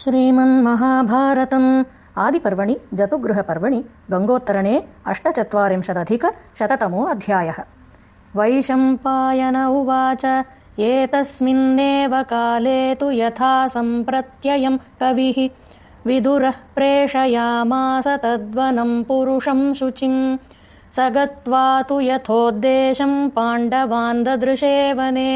श्रीमन्महाभारतम् आदिपर्वणि जतुगृहपर्वणि गङ्गोत्तरणे अष्टचत्वारिंशदधिकशततमो अध्यायः वैशम्पायन उवाच एतस्मिन्नेव काले तु यथा सम्प्रत्ययम् कविः। विदुरः प्रेषयामास तद्वनम् पुरुषम् शुचिम् स गत्वा तु यथोद्देशम् पाण्डवान् ददृशे वने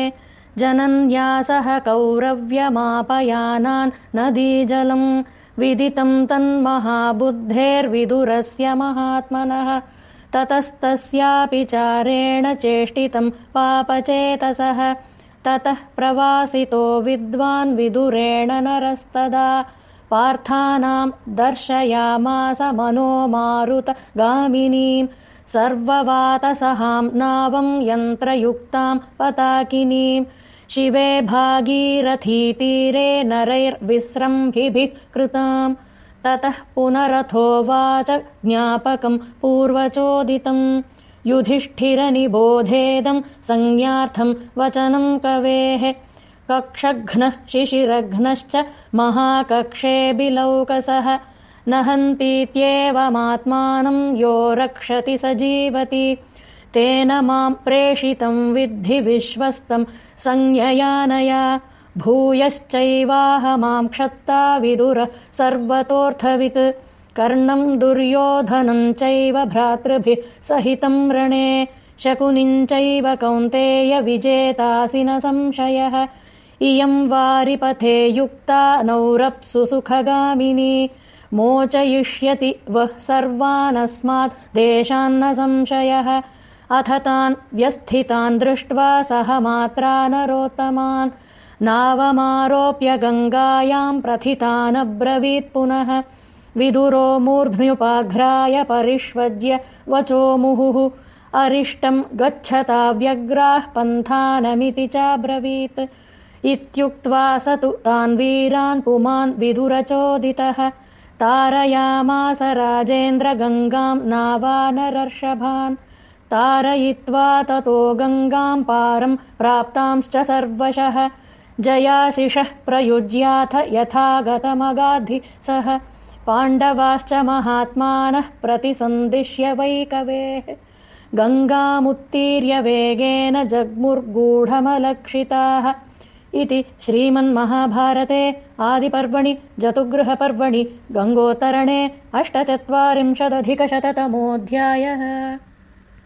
जनन्यासः कौरव्यमापयानान् नदीजलम् विदितम् तन्महाबुद्धेर्विदुरस्य महात्मनः। ततस्तस्यापि चारेण चेष्टितम् पापचेतसः। ततः प्रवासितो विद्वान् विदुरेण नरस्तदा। पार्थानाम् दर्शयामास मनो मारुतगामिनीम् सर्ववातसहाम् नावम् यन्त्रयुक्ताम् पताकिनीम् शिवे भागीरथीतीरे नरैर्विस्रम्भिभिः कृताम् ततः पुनरथोवाच ज्ञापकम् पूर्वचोदितम् युधिष्ठिरनिबोधेदम् संज्ञार्थम् वचनम् कवेः। कक्षघ्नः शिशिरघ्नश्च महाकक्षे बिलौकसः न हन्तीत्येवमात्मानम् यो रक्षति स जीवति। तेन माम् प्रेषितम् विद्धि विश्वस्तम् संज्ञयानया। भूयश्चैवाह माम् क्षत्ता विदुर सर्वतोऽर्थवित्। कर्णम् दुर्योधनम् चैव भ्रातृभिः सहितम् रणे। शकुनिम् चैव कौन्तेय विजेतासि न संशयः। इयम् वारिपथे युक्ता नौरप्सु सुखगामिनी मोचयिष्यति वः सर्वानस्मात् देशान्न संशयः। अथ तान् व्यस्थितान् दृष्ट्वा सह मात्रा नरोत्तमान्। नावमारोप्य गङ्गायाम् प्रथितानब्रवीत् पुनः। विदुरो मूर्ध्न्युपाघ्राय परिष्वज्य वचो मुहुः। अरिष्टम् गच्छता व्यग्राः पन्थानमिति चाब्रवीत्। इत्युक्त्वा स तु तान् वीरान् पुमान् विदुरचोदितः तारयामास राजेन्द्र गङ्गाम् नावानरर्षभान्। तारयित्वा ततो गङ्गाम् पारम् प्राप्तांश्च सर्वशः। जयाशिषः प्रयुज्याथ यथा गतमगाधि सः। पाण्डवाश्च महात्मानः प्रतिसन्दिश्य वैकवेः। गङ्गामुत्तीर्य वेगेन जग्मुर्गूढमलक्षिताः इति श्रीमन्महाभारते आदिपर्वणि जतुगृहपर्वणि गङ्गोत्तरणे अष्टचत्वारिंशदधिकशततमोऽध्यायः